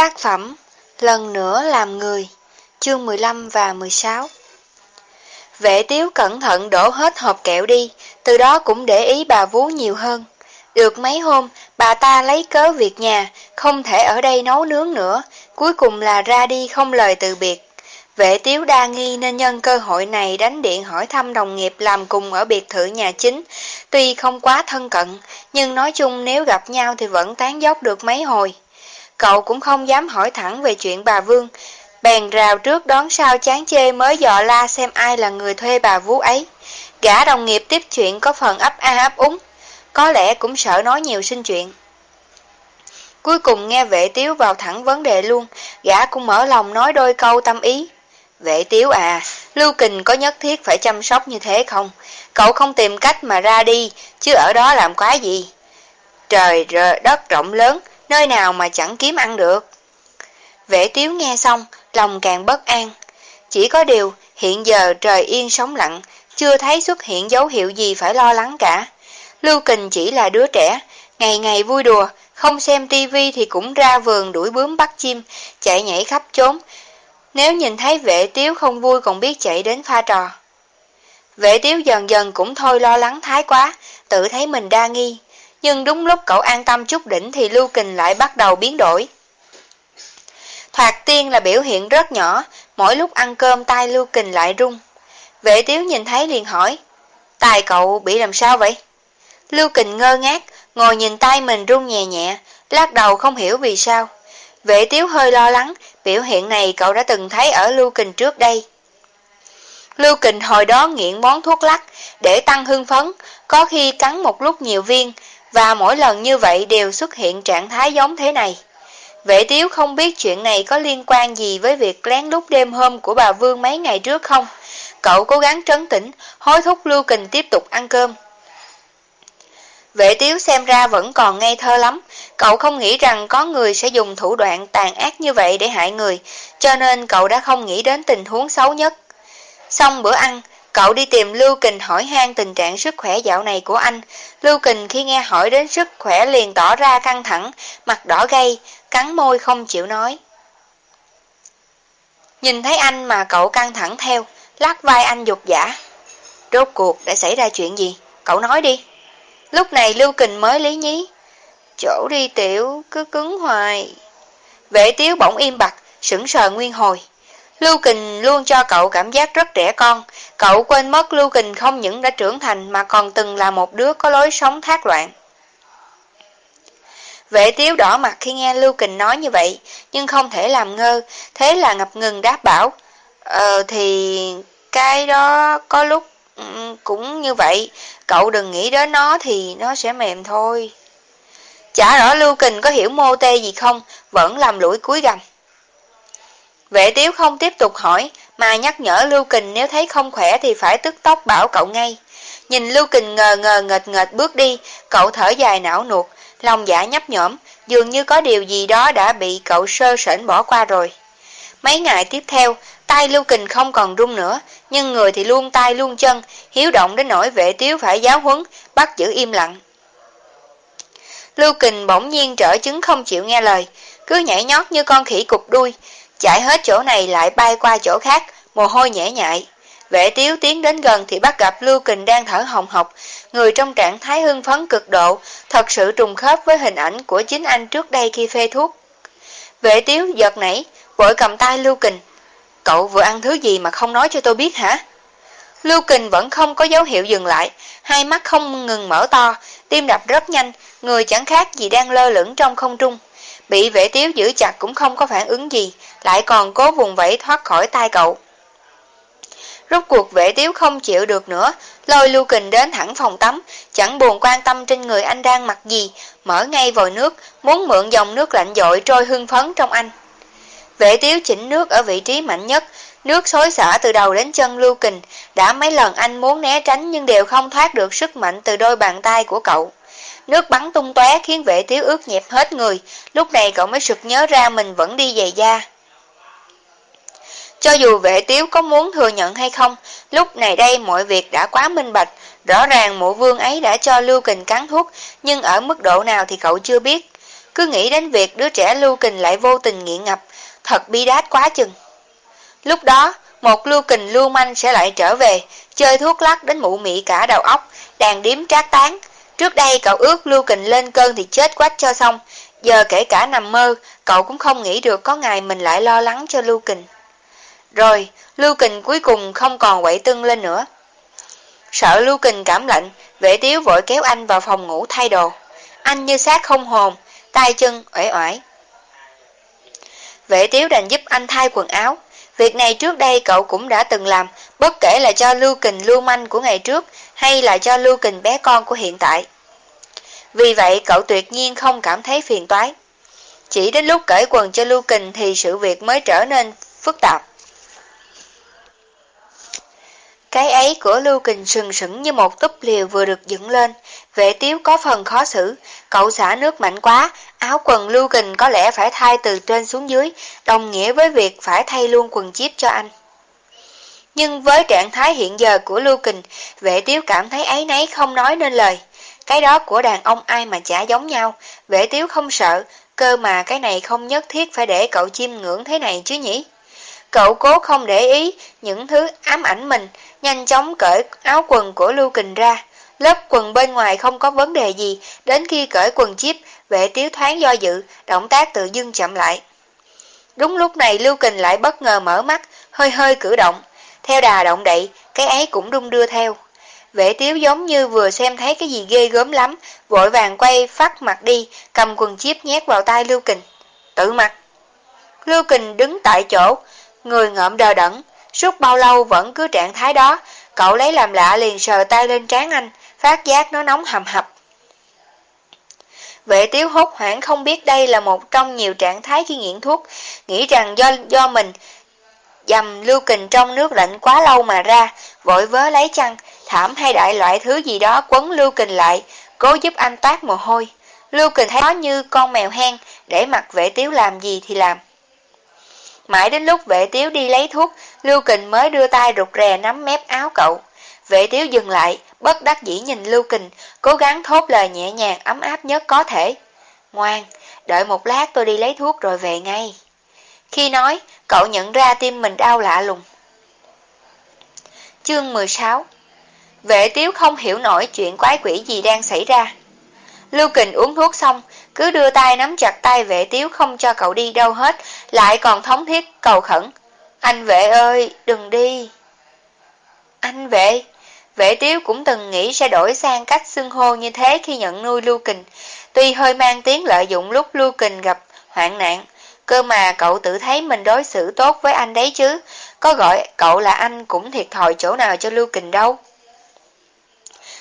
Tác phẩm Lần nữa làm người Chương 15 và 16 Vệ tiếu cẩn thận đổ hết hộp kẹo đi Từ đó cũng để ý bà vú nhiều hơn Được mấy hôm bà ta lấy cớ việc nhà Không thể ở đây nấu nướng nữa Cuối cùng là ra đi không lời từ biệt Vệ tiếu đa nghi nên nhân cơ hội này đánh điện hỏi thăm đồng nghiệp làm cùng ở biệt thự nhà chính. Tuy không quá thân cận, nhưng nói chung nếu gặp nhau thì vẫn tán dốc được mấy hồi. Cậu cũng không dám hỏi thẳng về chuyện bà Vương, bèn rào trước đón sau chán chê mới dọ la xem ai là người thuê bà vú ấy. Gã đồng nghiệp tiếp chuyện có phần ấp a ấp úng, có lẽ cũng sợ nói nhiều sinh chuyện. Cuối cùng nghe vệ tiếu vào thẳng vấn đề luôn, gã cũng mở lòng nói đôi câu tâm ý. Vệ tiếu à, Lưu Kình có nhất thiết phải chăm sóc như thế không? Cậu không tìm cách mà ra đi, chứ ở đó làm quái gì? Trời đất rộng lớn, nơi nào mà chẳng kiếm ăn được. Vệ tiếu nghe xong, lòng càng bất an. Chỉ có điều, hiện giờ trời yên sóng lặng, chưa thấy xuất hiện dấu hiệu gì phải lo lắng cả. Lưu Kình chỉ là đứa trẻ, ngày ngày vui đùa, không xem tivi thì cũng ra vườn đuổi bướm bắt chim, chạy nhảy khắp chốn. Nếu nhìn thấy vệ tiếu không vui còn biết chạy đến pha trò. Vệ tiếu dần dần cũng thôi lo lắng thái quá, tự thấy mình đa nghi. Nhưng đúng lúc cậu an tâm chút đỉnh thì Lưu Kình lại bắt đầu biến đổi. Thoạt tiên là biểu hiện rất nhỏ, mỗi lúc ăn cơm tay Lưu Kình lại rung. Vệ tiếu nhìn thấy liền hỏi, tài cậu bị làm sao vậy? Lưu Kình ngơ ngác, ngồi nhìn tay mình rung nhẹ nhẹ, lắc đầu không hiểu vì sao. Vệ tiếu hơi lo lắng, biểu hiện này cậu đã từng thấy ở Lưu Kình trước đây. Lưu Kình hồi đó nghiện món thuốc lắc, để tăng hương phấn, có khi cắn một lúc nhiều viên, và mỗi lần như vậy đều xuất hiện trạng thái giống thế này. Vệ tiếu không biết chuyện này có liên quan gì với việc lén lút đêm hôm của bà Vương mấy ngày trước không. Cậu cố gắng trấn tĩnh, hối thúc Lưu Kình tiếp tục ăn cơm. Vệ tiếu xem ra vẫn còn ngây thơ lắm, cậu không nghĩ rằng có người sẽ dùng thủ đoạn tàn ác như vậy để hại người, cho nên cậu đã không nghĩ đến tình huống xấu nhất. Xong bữa ăn, Cậu đi tìm Lưu Kình hỏi han tình trạng sức khỏe dạo này của anh. Lưu Kình khi nghe hỏi đến sức khỏe liền tỏ ra căng thẳng, mặt đỏ gay, cắn môi không chịu nói. Nhìn thấy anh mà cậu căng thẳng theo, lắc vai anh dục giả. Rốt cuộc đã xảy ra chuyện gì? Cậu nói đi. Lúc này Lưu Kình mới lý nhí. Chỗ đi tiểu cứ cứng hoài. Vệ tiếu bỗng im bặt, sững sờ nguyên hồi. Lưu Kình luôn cho cậu cảm giác rất trẻ con. Cậu quên mất Lưu Kình không những đã trưởng thành mà còn từng là một đứa có lối sống thác loạn. Vệ tiếu đỏ mặt khi nghe Lưu Kình nói như vậy, nhưng không thể làm ngơ, thế là ngập ngừng đáp bảo. Ờ thì cái đó có lúc ừ, cũng như vậy, cậu đừng nghĩ đến nó thì nó sẽ mềm thôi. Chả rõ Lưu Kình có hiểu mô tê gì không, vẫn làm lũi cúi gầm. Vệ tiếu không tiếp tục hỏi, mà nhắc nhở Lưu Kình nếu thấy không khỏe thì phải tức tốc bảo cậu ngay. Nhìn Lưu Kình ngờ ngờ nghệt nghệt bước đi, cậu thở dài não nuột, lòng giả nhấp nhõm, dường như có điều gì đó đã bị cậu sơ sển bỏ qua rồi. Mấy ngày tiếp theo, tay Lưu Kình không còn rung nữa, nhưng người thì luôn tay luôn chân, hiếu động đến nỗi vệ tiếu phải giáo huấn, bắt giữ im lặng. Lưu Kình bỗng nhiên trở chứng không chịu nghe lời, cứ nhảy nhót như con khỉ cục đuôi, chạy hết chỗ này lại bay qua chỗ khác, mồ hôi nhễ nhại. Vệ tiếu tiến đến gần thì bắt gặp Lưu Kình đang thở hồng hộc, người trong trạng thái hưng phấn cực độ, thật sự trùng khớp với hình ảnh của chính anh trước đây khi phê thuốc. Vệ tiếu giật nảy, vội cầm tay Lưu Kình. Cậu vừa ăn thứ gì mà không nói cho tôi biết hả? Lưu Kình vẫn không có dấu hiệu dừng lại, hai mắt không ngừng mở to, tim đập rất nhanh, người chẳng khác gì đang lơ lửng trong không trung. Bị vệ tiếu giữ chặt cũng không có phản ứng gì, lại còn cố vùng vẫy thoát khỏi tay cậu. Rốt cuộc vệ tiếu không chịu được nữa, lôi Lưu Kình đến thẳng phòng tắm, chẳng buồn quan tâm trên người anh đang mặc gì, mở ngay vòi nước, muốn mượn dòng nước lạnh dội trôi hưng phấn trong anh. Vệ tiếu chỉnh nước ở vị trí mạnh nhất, nước xối xả từ đầu đến chân Lưu Kình, đã mấy lần anh muốn né tránh nhưng đều không thoát được sức mạnh từ đôi bàn tay của cậu. Nước bắn tung tóe khiến vệ tiếu ướt nhẹp hết người, lúc này cậu mới sực nhớ ra mình vẫn đi giày da. Cho dù vệ tiếu có muốn thừa nhận hay không, lúc này đây mọi việc đã quá minh bạch, rõ ràng mụ vương ấy đã cho Lưu Kình cắn thuốc, nhưng ở mức độ nào thì cậu chưa biết. Cứ nghĩ đến việc đứa trẻ Lưu Kình lại vô tình nghiện ngập, thật bi đát quá chừng. Lúc đó, một Lưu Kình lưu manh sẽ lại trở về, chơi thuốc lắc đến mụ mị cả đầu óc, đàn điếm trác tán. Trước đây cậu ước Lưu Kình lên cơn thì chết quách cho xong, giờ kể cả nằm mơ, cậu cũng không nghĩ được có ngày mình lại lo lắng cho Lưu Kình. Rồi, Lưu Kình cuối cùng không còn quậy tưng lên nữa. Sợ Lưu Kình cảm lạnh, vệ tiếu vội kéo anh vào phòng ngủ thay đồ. Anh như xác không hồn, tay chân uể oải. Vệ tiếu đành giúp anh thay quần áo. Việc này trước đây cậu cũng đã từng làm, bất kể là cho Lưu Kình lưu manh của ngày trước hay là cho Lưu Kình bé con của hiện tại. Vì vậy cậu tuyệt nhiên không cảm thấy phiền toái. Chỉ đến lúc cởi quần cho Lưu Kình thì sự việc mới trở nên phức tạp. Cái ấy của Lưu Kình sừng sững như một túp liều vừa được dựng lên. Vệ tiếu có phần khó xử, cậu xả nước mạnh quá, áo quần Lưu Kình có lẽ phải thay từ trên xuống dưới, đồng nghĩa với việc phải thay luôn quần chip cho anh. Nhưng với trạng thái hiện giờ của Lưu Kình, vệ tiếu cảm thấy ấy nấy không nói nên lời. Cái đó của đàn ông ai mà chả giống nhau, vệ tiếu không sợ, cơ mà cái này không nhất thiết phải để cậu chiêm ngưỡng thế này chứ nhỉ? Cậu cố không để ý những thứ ám ảnh mình, nhanh chóng cởi áo quần của Lưu Kình ra. Lớp quần bên ngoài không có vấn đề gì, đến khi cởi quần chip, vệ tiếu thoáng do dự, động tác tự dưng chậm lại. Đúng lúc này Lưu Kình lại bất ngờ mở mắt, hơi hơi cử động. Theo đà động đậy, cái ấy cũng đung đưa theo. Vệ tiếu giống như vừa xem thấy cái gì ghê gớm lắm, vội vàng quay phát mặt đi, cầm quần chip nhét vào tay Lưu Kình. Tự mặt. Lưu Kình đứng tại chỗ, người ngợm đờ đẫn, suốt bao lâu vẫn cứ trạng thái đó, cậu lấy làm lạ liền sờ tay lên trán anh, phát giác nó nóng hầm hập. Vệ tiếu hốt hoảng không biết đây là một trong nhiều trạng thái khi nghiện thuốc, nghĩ rằng do do mình dầm lưu kình trong nước lạnh quá lâu mà ra, vội vớ lấy chăn, thảm hay đại loại thứ gì đó quấn lưu kình lại, cố giúp anh toát mồ hôi. Lưu kình thấy nó như con mèo hen, để mặc vệ tiếu làm gì thì làm. Mãi đến lúc vệ tiếu đi lấy thuốc, Lưu Kình mới đưa tay rụt rè nắm mép áo cậu. Vệ tiếu dừng lại, bất đắc dĩ nhìn Lưu Kình, cố gắng thốt lời nhẹ nhàng ấm áp nhất có thể. Ngoan, đợi một lát tôi đi lấy thuốc rồi về ngay. Khi nói, cậu nhận ra tim mình đau lạ lùng. Chương 16 Vệ tiếu không hiểu nổi chuyện quái quỷ gì đang xảy ra. Lưu Kình uống thuốc xong, cứ đưa tay nắm chặt tay vệ tiếu không cho cậu đi đâu hết, lại còn thống thiết cầu khẩn. Anh vệ ơi, đừng đi. Anh vệ, vệ tiếu cũng từng nghĩ sẽ đổi sang cách xưng hô như thế khi nhận nuôi Lưu Kình, tuy hơi mang tiếng lợi dụng lúc Lưu Kình gặp hoạn nạn, cơ mà cậu tự thấy mình đối xử tốt với anh đấy chứ, có gọi cậu là anh cũng thiệt thòi chỗ nào cho Lưu Kình đâu.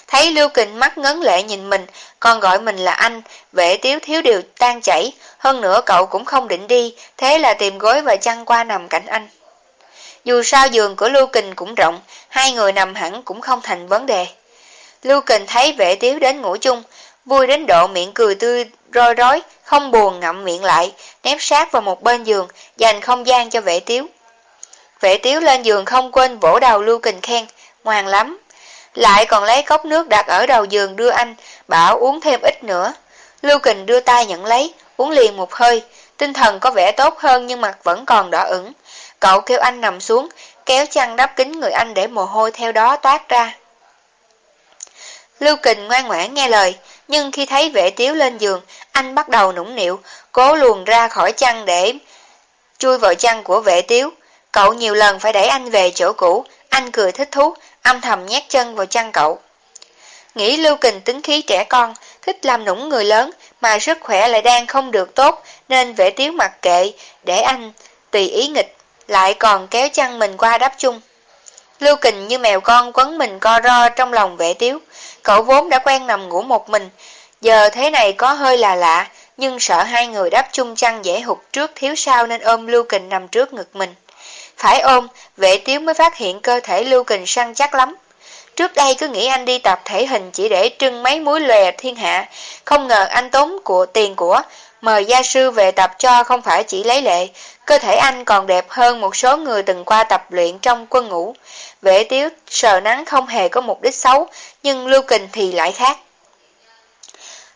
Thấy Lưu Kình mắt ngấn lệ nhìn mình, còn gọi mình là anh, vệ tiếu thiếu điều tan chảy, hơn nữa cậu cũng không định đi, thế là tìm gối và chăn qua nằm cạnh anh. Dù sao giường của Lưu Kình cũng rộng, hai người nằm hẳn cũng không thành vấn đề. Lưu Kình thấy vệ tiếu đến ngủ chung, vui đến độ miệng cười tươi, roi rói, không buồn ngậm miệng lại, ném sát vào một bên giường, dành không gian cho vệ tiếu. Vệ tiếu lên giường không quên vỗ đầu Lưu Kình khen, ngoan lắm, lại còn lấy cốc nước đặt ở đầu giường đưa anh, bảo uống thêm ít nữa. Lưu Kình đưa tay nhận lấy, uống liền một hơi, tinh thần có vẻ tốt hơn nhưng mặt vẫn còn đỏ ửng. Cậu kêu anh nằm xuống, kéo chăn đắp kính người anh để mồ hôi theo đó toát ra. Lưu Kình ngoan ngoãn nghe lời, nhưng khi thấy vệ tiếu lên giường, anh bắt đầu nũng nịu, cố luồn ra khỏi chăn để chui vào chăn của vệ tiếu. Cậu nhiều lần phải đẩy anh về chỗ cũ, anh cười thích thú, âm thầm nhét chân vào chăn cậu. Nghĩ Lưu Kình tính khí trẻ con, thích làm nũng người lớn, mà sức khỏe lại đang không được tốt, nên vệ tiếu mặc kệ, để anh tùy ý nghịch, lại còn kéo chăn mình qua đắp chung. Lưu Kình như mèo con quấn mình co ro trong lòng vệ tiếu, cậu vốn đã quen nằm ngủ một mình, giờ thế này có hơi là lạ, nhưng sợ hai người đắp chung chăn dễ hụt trước thiếu sau nên ôm Lưu Kình nằm trước ngực mình. Phải ôm, vệ tiếu mới phát hiện cơ thể Lưu Kình săn chắc lắm. Trước đây cứ nghĩ anh đi tập thể hình chỉ để trưng mấy múi lòe thiên hạ, không ngờ anh tốn của tiền của, mời gia sư về tập cho không phải chỉ lấy lệ, cơ thể anh còn đẹp hơn một số người từng qua tập luyện trong quân ngũ. Vệ tiếu sờ nắng không hề có mục đích xấu, nhưng Lưu Kình thì lại khác.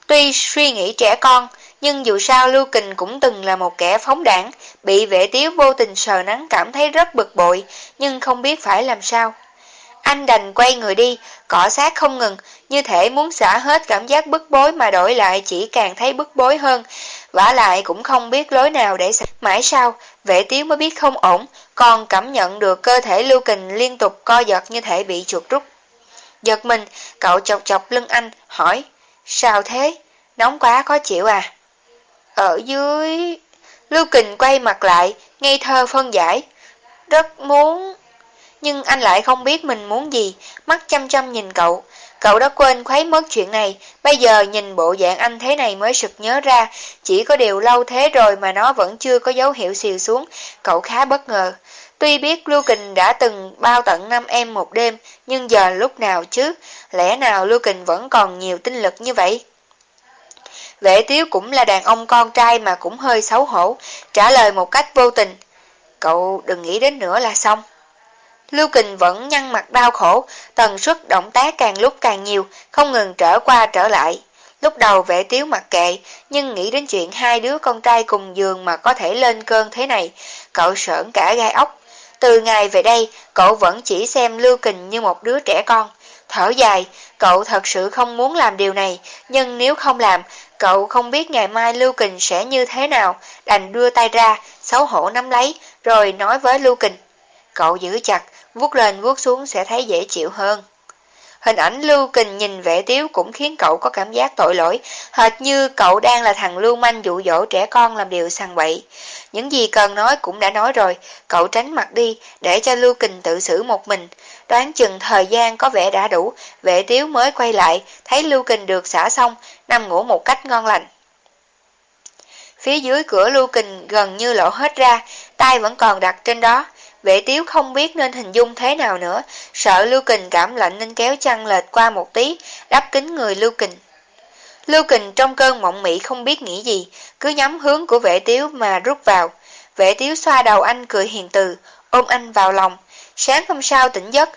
Tuy suy nghĩ trẻ con, nhưng dù sao Lưu Kình cũng từng là một kẻ phóng đảng, bị vệ tiếu vô tình sờ nắng cảm thấy rất bực bội, nhưng không biết phải làm sao. Anh đành quay người đi, cọ sát không ngừng, như thể muốn xả hết cảm giác bức bối mà đổi lại chỉ càng thấy bức bối hơn. vả lại cũng không biết lối nào để xả. Mãi sau, vệ tiếu mới biết không ổn, còn cảm nhận được cơ thể lưu kình liên tục co giật như thể bị chuột rút. Giật mình, cậu chọc chọc lưng anh, hỏi, sao thế? Nóng quá khó chịu à? Ở dưới... Lưu Kình quay mặt lại, ngây thơ phân giải. Rất muốn nhưng anh lại không biết mình muốn gì, mắt chăm chăm nhìn cậu. Cậu đã quên khuấy mất chuyện này, bây giờ nhìn bộ dạng anh thế này mới sực nhớ ra, chỉ có điều lâu thế rồi mà nó vẫn chưa có dấu hiệu xìu xuống, cậu khá bất ngờ. Tuy biết Lưu Kình đã từng bao tận năm em một đêm, nhưng giờ lúc nào chứ, lẽ nào Lưu Kình vẫn còn nhiều tinh lực như vậy? Vệ tiếu cũng là đàn ông con trai mà cũng hơi xấu hổ, trả lời một cách vô tình. Cậu đừng nghĩ đến nữa là xong. Lưu Kình vẫn nhăn mặt đau khổ, tần suất động tác càng lúc càng nhiều, không ngừng trở qua trở lại. Lúc đầu vệ tiếu mặc kệ, nhưng nghĩ đến chuyện hai đứa con trai cùng giường mà có thể lên cơn thế này, cậu sởn cả gai ốc. Từ ngày về đây, cậu vẫn chỉ xem Lưu Kình như một đứa trẻ con. Thở dài, cậu thật sự không muốn làm điều này, nhưng nếu không làm, cậu không biết ngày mai Lưu Kình sẽ như thế nào, đành đưa tay ra, xấu hổ nắm lấy, rồi nói với Lưu Kình. Cậu giữ chặt, vuốt lên vuốt xuống sẽ thấy dễ chịu hơn. Hình ảnh Lưu Kình nhìn vẻ tiếu cũng khiến cậu có cảm giác tội lỗi, hệt như cậu đang là thằng lưu manh dụ dỗ trẻ con làm điều sằng bậy. Những gì cần nói cũng đã nói rồi, cậu tránh mặt đi để cho Lưu Kình tự xử một mình. Đoán chừng thời gian có vẻ đã đủ, vệ tiếu mới quay lại, thấy Lưu Kình được xả xong, nằm ngủ một cách ngon lành. Phía dưới cửa Lưu Kình gần như lộ hết ra, tay vẫn còn đặt trên đó. Vệ tiếu không biết nên hình dung thế nào nữa, sợ Lưu Kình cảm lạnh nên kéo chăn lệch qua một tí, đắp kính người Lưu Kình. Lưu Kình trong cơn mộng mị không biết nghĩ gì, cứ nhắm hướng của vệ tiếu mà rút vào. Vệ tiếu xoa đầu anh cười hiền từ, ôm anh vào lòng. Sáng hôm sau tỉnh giấc,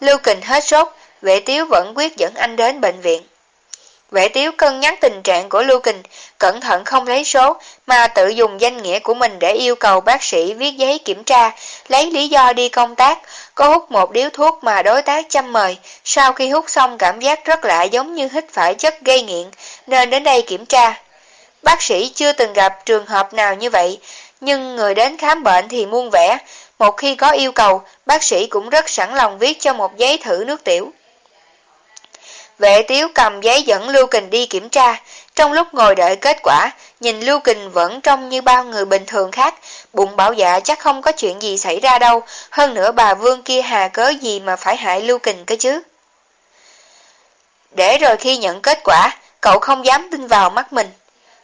Lưu Kình hết sốt, vệ tiếu vẫn quyết dẫn anh đến bệnh viện. Vệ tiếu cân nhắc tình trạng của Lưu Kình, cẩn thận không lấy số, mà tự dùng danh nghĩa của mình để yêu cầu bác sĩ viết giấy kiểm tra, lấy lý do đi công tác, có hút một điếu thuốc mà đối tác chăm mời, sau khi hút xong cảm giác rất lạ giống như hít phải chất gây nghiện, nên đến đây kiểm tra. Bác sĩ chưa từng gặp trường hợp nào như vậy, nhưng người đến khám bệnh thì muôn vẻ, một khi có yêu cầu, bác sĩ cũng rất sẵn lòng viết cho một giấy thử nước tiểu. Vệ tiếu cầm giấy dẫn Lưu Kình đi kiểm tra, trong lúc ngồi đợi kết quả, nhìn Lưu Kình vẫn trông như bao người bình thường khác, bụng bảo dạ chắc không có chuyện gì xảy ra đâu, hơn nữa bà Vương kia hà cớ gì mà phải hại Lưu Kình cơ chứ. Để rồi khi nhận kết quả, cậu không dám tin vào mắt mình.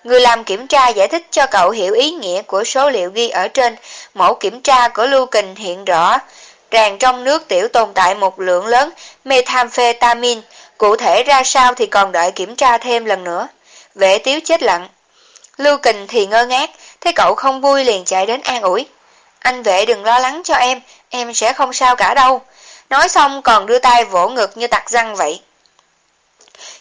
Người làm kiểm tra giải thích cho cậu hiểu ý nghĩa của số liệu ghi ở trên, mẫu kiểm tra của Lưu Kình hiện rõ, ràng trong nước tiểu tồn tại một lượng lớn methamphetamine, Cụ thể ra sao thì còn đợi kiểm tra thêm lần nữa. Vệ tiếu chết lặng. Lưu Kình thì ngơ ngác, thấy cậu không vui liền chạy đến an ủi. Anh vệ đừng lo lắng cho em, em sẽ không sao cả đâu. Nói xong còn đưa tay vỗ ngực như tặc răng vậy.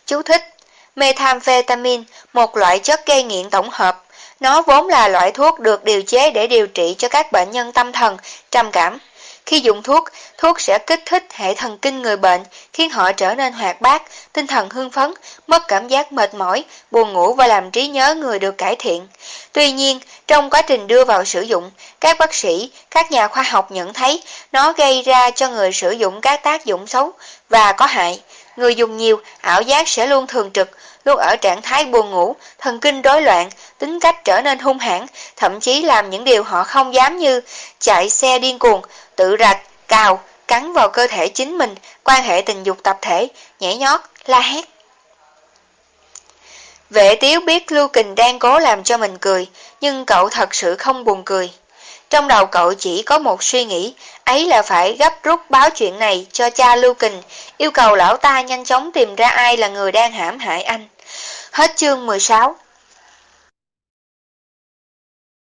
Chú thích Methamphetamine, một loại chất gây nghiện tổng hợp. Nó vốn là loại thuốc được điều chế để điều trị cho các bệnh nhân tâm thần, trầm cảm. Khi dùng thuốc, thuốc sẽ kích thích hệ thần kinh người bệnh, khiến họ trở nên hoạt bát, tinh thần hưng phấn, mất cảm giác mệt mỏi, buồn ngủ và làm trí nhớ người được cải thiện. Tuy nhiên, trong quá trình đưa vào sử dụng, các bác sĩ, các nhà khoa học nhận thấy nó gây ra cho người sử dụng các tác dụng xấu và có hại. Người dùng nhiều, ảo giác sẽ luôn thường trực, luôn ở trạng thái buồn ngủ, thần kinh rối loạn, tính cách trở nên hung hãn, thậm chí làm những điều họ không dám như chạy xe điên cuồng, tự rạch, cào, cắn vào cơ thể chính mình, quan hệ tình dục tập thể, nhảy nhót, la hét. Vệ tiếu biết Lưu Kình đang cố làm cho mình cười, nhưng cậu thật sự không buồn cười. Trong đầu cậu chỉ có một suy nghĩ, ấy là phải gấp rút báo chuyện này cho cha Lưu Kình, yêu cầu lão ta nhanh chóng tìm ra ai là người đang hãm hại anh. Hết chương 16